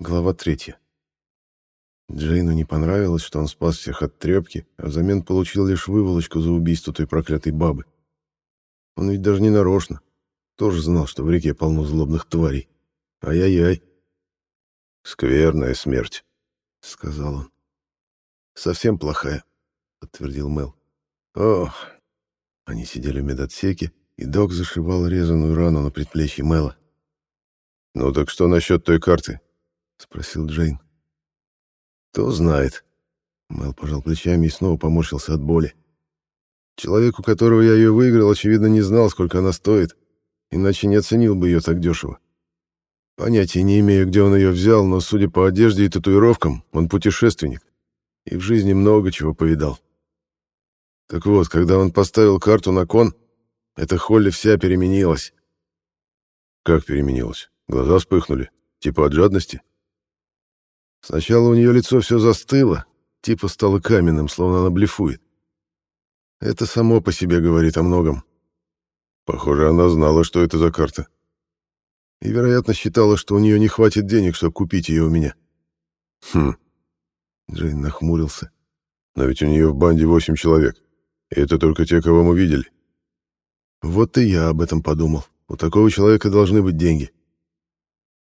Глава третья. Джейну не понравилось, что он спас всех от трепки, а взамен получил лишь выволочку за убийство той проклятой бабы. Он ведь даже не нарочно. Тоже знал, что в реке полно злобных тварей. Ай-яй-яй. «Скверная смерть», — сказал он. «Совсем плохая», — подтвердил Мел. «Ох». Они сидели в медотсеке, и док зашивал резаную рану на предплечье Мела. «Ну так что насчет той карты?» — спросил Джейн. «Кто знает». Мел пожал плечами и снова поморщился от боли. Человек, у которого я ее выиграл, очевидно, не знал, сколько она стоит, иначе не оценил бы ее так дешево. Понятия не имею, где он ее взял, но, судя по одежде и татуировкам, он путешественник и в жизни много чего повидал. Так вот, когда он поставил карту на кон, эта Холли вся переменилась. Как переменилась? Глаза вспыхнули? Типа от жадности? Сначала у нее лицо все застыло, типа стало каменным, словно она блефует. Это само по себе говорит о многом. Похоже, она знала, что это за карта. И, вероятно, считала, что у нее не хватит денег, чтобы купить ее у меня. Хм. Джейн нахмурился. Но ведь у нее в банде восемь человек. И это только те, кого мы видели. Вот и я об этом подумал. У такого человека должны быть деньги.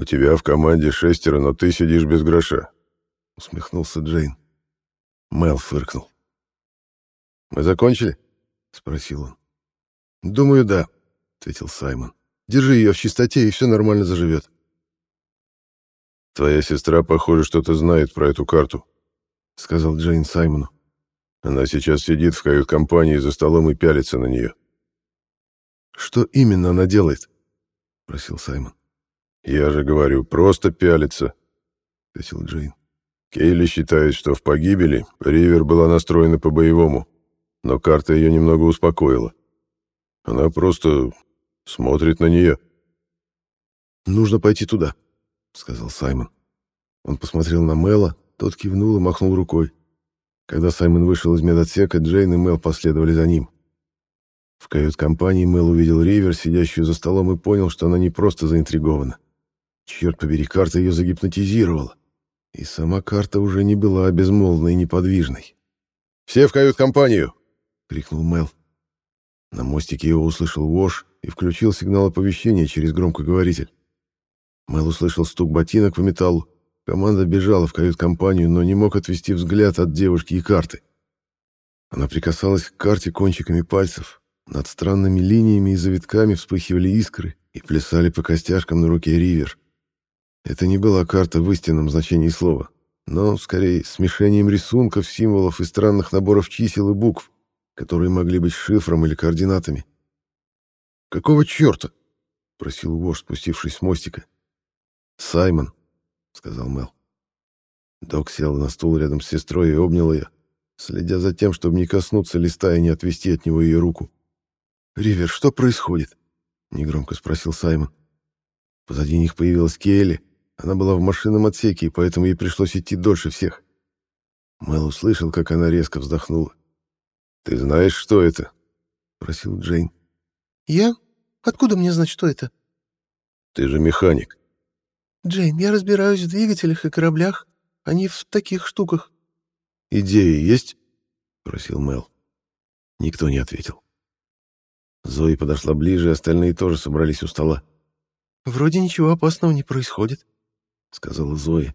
У тебя в команде шестеро, но ты сидишь без гроша. Усмехнулся Джейн. Мел фыркнул. «Мы закончили?» — спросил он. «Думаю, да», — ответил Саймон. «Держи ее в чистоте, и все нормально заживет». «Твоя сестра, похоже, что-то знает про эту карту», — сказал Джейн Саймону. «Она сейчас сидит в кают-компании за столом и пялится на нее». «Что именно она делает?» — спросил Саймон. «Я же говорю, просто пялится», — ответил Джейн. Кейли считает, что в погибели Ривер была настроена по-боевому, но карта ее немного успокоила. Она просто смотрит на нее. «Нужно пойти туда», — сказал Саймон. Он посмотрел на Мэла, тот кивнул и махнул рукой. Когда Саймон вышел из медотсека, Джейн и Мэл последовали за ним. В кают-компании Мэл увидел Ривер, сидящую за столом, и понял, что она не просто заинтригована. Черт побери, карта ее загипнотизировала. И сама карта уже не была безмолвной и неподвижной. «Все в кают-компанию!» — крикнул Мел. На мостике его услышал Вош и включил сигнал оповещения через громкоговоритель. Мел услышал стук ботинок по металлу. Команда бежала в кают-компанию, но не мог отвести взгляд от девушки и карты. Она прикасалась к карте кончиками пальцев. Над странными линиями и завитками вспыхивали искры и плясали по костяшкам на руке Ривер. Это не была карта в истинном значении слова, но, скорее, смешением рисунков, символов и странных наборов чисел и букв, которые могли быть шифром или координатами. «Какого черта?» — просил вождь, спустившись с мостика. «Саймон», — сказал Мел. Док сел на стул рядом с сестрой и обнял ее, следя за тем, чтобы не коснуться листа и не отвести от него ее руку. «Ривер, что происходит?» — негромко спросил Саймон. Позади них появилась Келли, она была в машинном отсеке, и поэтому ей пришлось идти дольше всех. Мэл услышал, как она резко вздохнула. «Ты знаешь, что это?» — просил Джейн. «Я? Откуда мне знать, что это?» «Ты же механик». «Джейн, я разбираюсь в двигателях и кораблях, а не в таких штуках». «Идеи есть?» — просил Мэл. Никто не ответил. Зои подошла ближе, остальные тоже собрались у стола. «Вроде ничего опасного не происходит», — сказала Зоя.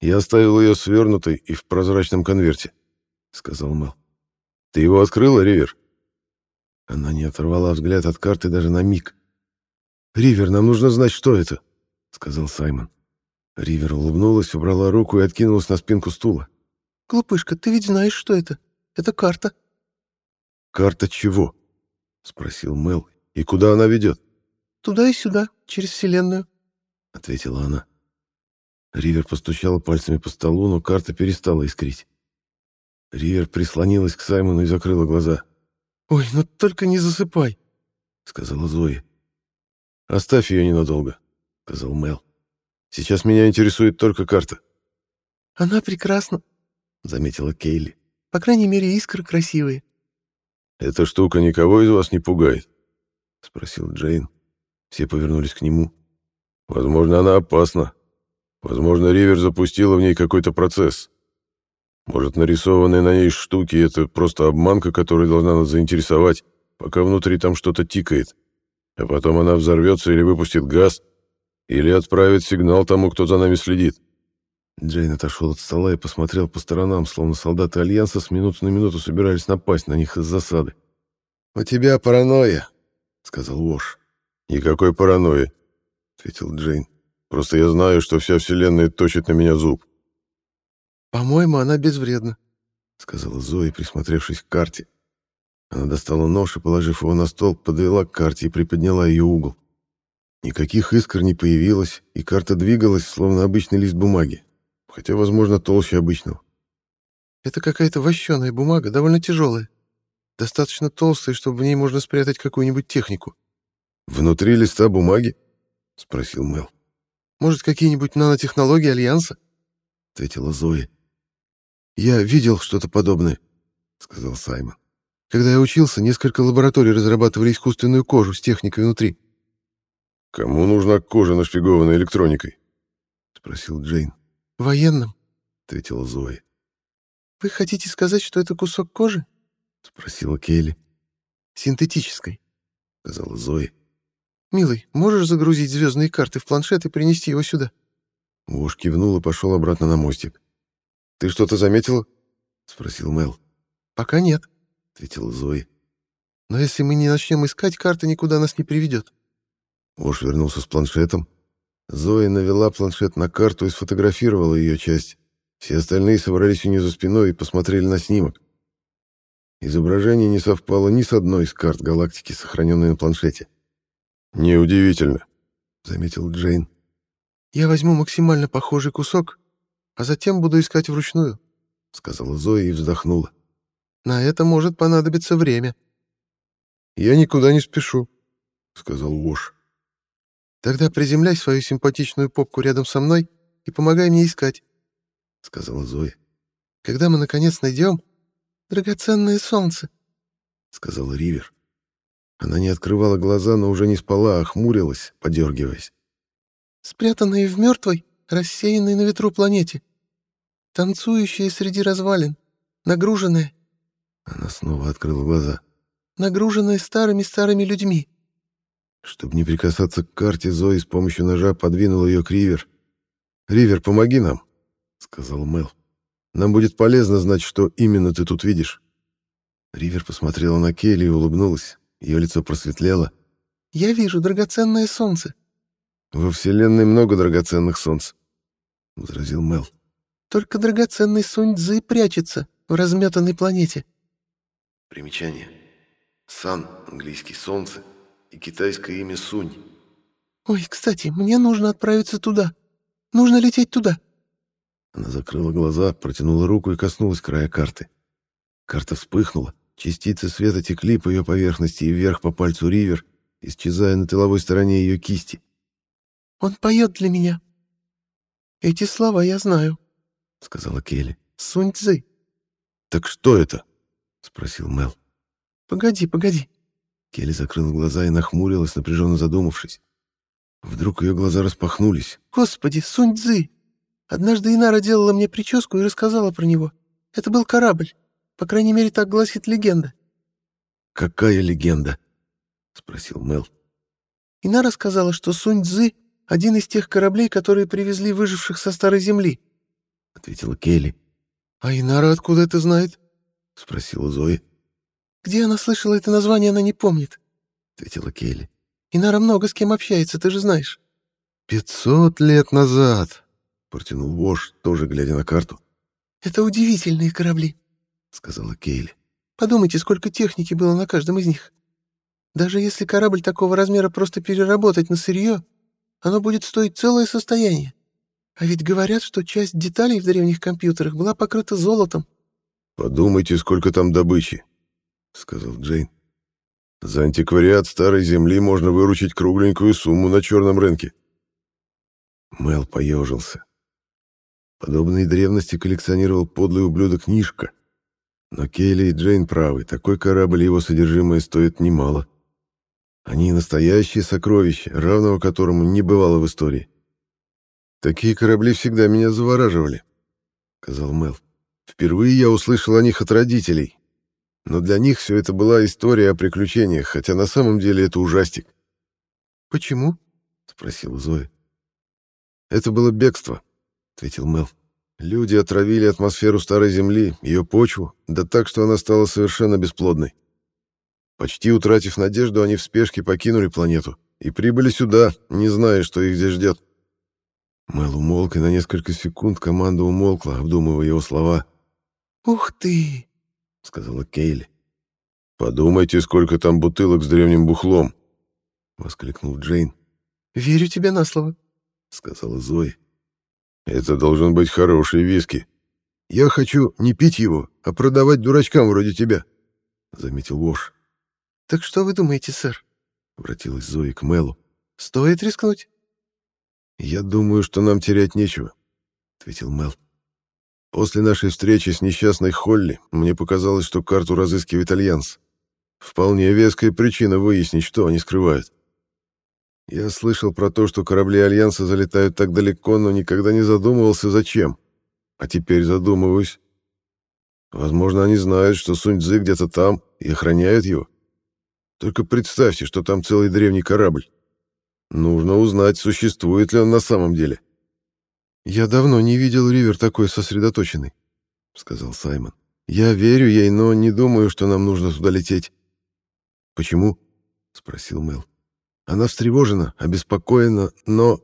«Я оставил ее свернутой и в прозрачном конверте», — сказал Мэл. «Ты его открыла, Ривер?» Она не оторвала взгляд от карты даже на миг. «Ривер, нам нужно знать, что это», — сказал Саймон. Ривер улыбнулась, убрала руку и откинулась на спинку стула. «Глупышка, ты ведь знаешь, что это? Это карта». «Карта чего?» — спросил Мэл. «И куда она ведет?» «Туда и сюда, через Вселенную», — ответила она. Ривер постучала пальцами по столу, но карта перестала искрить. Ривер прислонилась к Саймону и закрыла глаза. «Ой, ну только не засыпай», — сказала Зоя. «Оставь ее ненадолго», — сказал Мел. «Сейчас меня интересует только карта». «Она прекрасна», — заметила Кейли. «По крайней мере, искры красивые». «Эта штука никого из вас не пугает?» — спросил Джейн. Все повернулись к нему. «Возможно, она опасна», Возможно, Ривер запустила в ней какой-то процесс. Может, нарисованные на ней штуки — это просто обманка, которая должна нас заинтересовать, пока внутри там что-то тикает. А потом она взорвется или выпустит газ, или отправит сигнал тому, кто за нами следит. Джейн отошел от стола и посмотрел по сторонам, словно солдаты Альянса с минуты на минуту собирались напасть на них из засады. «У тебя паранойя», — сказал Уош. «Никакой паранойи», — ответил Джейн. «Просто я знаю, что вся Вселенная точит на меня зуб». «По-моему, она безвредна», — сказала Зои, присмотревшись к карте. Она достала нож и, положив его на стол, подвела к карте и приподняла ее угол. Никаких искр не появилось, и карта двигалась, словно обычный лист бумаги, хотя, возможно, толще обычного. «Это какая-то вощеная бумага, довольно тяжелая. Достаточно толстая, чтобы в ней можно спрятать какую-нибудь технику». «Внутри листа бумаги?» — спросил Мел. «Может, какие-нибудь нанотехнологии Альянса?» — ответила Зоя. «Я видел что-то подобное», — сказал Саймон. «Когда я учился, несколько лабораторий разрабатывали искусственную кожу с техникой внутри». «Кому нужна кожа, нашпигованная электроникой?» — спросил Джейн. «Военным», — ответила Зоя. «Вы хотите сказать, что это кусок кожи?» — спросила Кейли. «Синтетической», — сказала Зоя. «Милый, можешь загрузить звездные карты в планшет и принести его сюда?» Вош кивнул и пошел обратно на мостик. «Ты что-то заметила?» — спросил Мел. «Пока нет», — ответила Зоя. «Но если мы не начнем искать, карта никуда нас не приведет». Вош вернулся с планшетом. Зоя навела планшет на карту и сфотографировала ее часть. Все остальные собрались у нее за спиной и посмотрели на снимок. Изображение не совпало ни с одной из карт галактики, сохраненной на планшете. «Неудивительно», — заметил Джейн. «Я возьму максимально похожий кусок, а затем буду искать вручную», — сказала Зоя и вздохнула. «На это может понадобиться время». «Я никуда не спешу», — сказал Вош. «Тогда приземляй свою симпатичную попку рядом со мной и помогай мне искать», — сказала Зоя. «Когда мы, наконец, найдем драгоценное солнце», — сказала Ривер. Она не открывала глаза, но уже не спала, а хмурилась, подергиваясь. «Спрятанные в мертвой, рассеянной на ветру планете, танцующие среди развалин, нагруженные...» Она снова открыла глаза. «Нагруженные старыми-старыми людьми». Чтобы не прикасаться к карте, Зои с помощью ножа подвинула ее к Ривер. «Ривер, помоги нам», — сказал Мел. Нам будет полезно знать, что именно ты тут видишь». Ривер посмотрела на Келли и улыбнулась. Ее лицо просветлело. «Я вижу драгоценное солнце». «Во Вселенной много драгоценных солнц», — возразил Мел. «Только драгоценный Сунь-Дзы прячется в разметанной планете». Примечание. Сан, английский солнце, и китайское имя Сунь. «Ой, кстати, мне нужно отправиться туда. Нужно лететь туда». Она закрыла глаза, протянула руку и коснулась края карты. Карта вспыхнула, частицы света текли по ее поверхности и вверх по пальцу Ривер, исчезая на тыловой стороне ее кисти. «Он поет для меня. Эти слова я знаю», — сказала Келли. «Сунь Цзы». «Так что это?» — спросил Мел. «Погоди, погоди». Келли закрыла глаза и нахмурилась, напряженно задумавшись. Вдруг ее глаза распахнулись. «Господи, Сунь Цзы! Однажды Инара делала мне прическу и рассказала про него. Это был корабль. По крайней мере, так гласит легенда. «Какая легенда?» — спросил Мел. Инара сказала, что Сунь-Дзы — один из тех кораблей, которые привезли выживших со Старой Земли, — ответила Келли. «А Инара откуда это знает?» — спросила Зоя. «Где она слышала это название, она не помнит», — ответила Келли. «Инара много с кем общается, ты же знаешь». «Пятьсот лет назад», Протянул Вош, тоже глядя на карту. «Это удивительные корабли», — сказала Кейли. «Подумайте, сколько техники было на каждом из них. Даже если корабль такого размера просто переработать на сырье, оно будет стоить целое состояние. А ведь говорят, что часть деталей в древних компьютерах была покрыта золотом». «Подумайте, сколько там добычи», — сказал Джейн. «За антиквариат старой земли можно выручить кругленькую сумму на черном рынке». Мел поежился. Подобные древности коллекционировал подлый ублюдок Нишка. Но Кейли и Джейн правы, такой корабль и его содержимое стоит немало. Они настоящие сокровища, равного которому не бывало в истории. «Такие корабли всегда меня завораживали», — сказал Мел. «Впервые я услышал о них от родителей. Но для них все это была история о приключениях, хотя на самом деле это ужастик». «Почему?» — спросила Зоя. «Это было бегство», — ответил Мел. «Люди отравили атмосферу Старой Земли, ее почву, да так, что она стала совершенно бесплодной. Почти утратив надежду, они в спешке покинули планету и прибыли сюда, не зная, что их здесь ждет». Мел умолк, и на несколько секунд команда умолкла, обдумывая его слова. «Ух ты!» — сказала Кейли. «Подумайте, сколько там бутылок с древним бухлом!» — воскликнул Джейн. «Верю тебе на слово», — сказала Зои. «Это должен быть хороший виски. Я хочу не пить его, а продавать дурачкам вроде тебя», — заметил Вош. «Так что вы думаете, сэр?» — обратилась Зои к Мелу. «Стоит рискнуть?» «Я думаю, что нам терять нечего», — ответил Мел. «После нашей встречи с несчастной Холли мне показалось, что карту разыскивает Альянс. Вполне веская причина выяснить, что они скрывают. Я слышал про то, что корабли Альянса залетают так далеко, но никогда не задумывался, зачем. А теперь задумываюсь. Возможно, они знают, что Сунь-Цзы где-то там и охраняют его. Только представьте, что там целый древний корабль. Нужно узнать, существует ли он на самом деле. «Я давно не видел Ривер такой сосредоточенный», — сказал Саймон. «Я верю ей, но не думаю, что нам нужно туда лететь». «Почему?» — спросил Мел. Она встревожена, обеспокоена, но...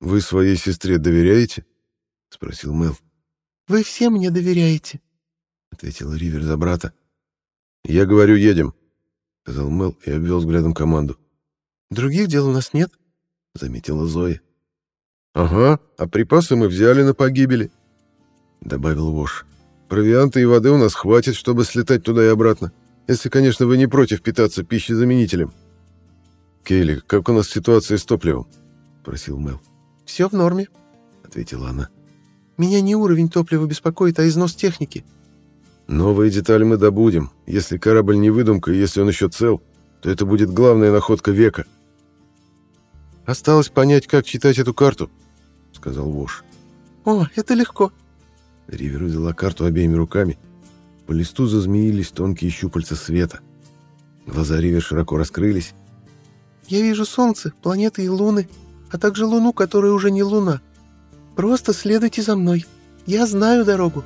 «Вы своей сестре доверяете?» — спросил Мел. «Вы все мне доверяете», — ответила Ривер за брата. «Я говорю, едем», — сказал Мел и обвел взглядом команду. «Других дел у нас нет», — заметила Зоя. «Ага, а припасы мы взяли на погибели», — добавил Вош. «Провианта и воды у нас хватит, чтобы слетать туда и обратно, если, конечно, вы не против питаться пищезаменителем». «Кейли, как у нас ситуация с топливом?» — просил Мел. «Все в норме», — ответила она. «Меня не уровень топлива беспокоит, а износ техники». «Новые детали мы добудем. Если корабль не выдумка, и если он еще цел, то это будет главная находка века». «Осталось понять, как читать эту карту», — сказал Вош. «О, это легко». Ривер взяла карту обеими руками. По листу зазмеились тонкие щупальца света. Глаза Ривер широко раскрылись. Я вижу солнце, планеты и луны, а также луну, которая уже не луна. Просто следуйте за мной. Я знаю дорогу».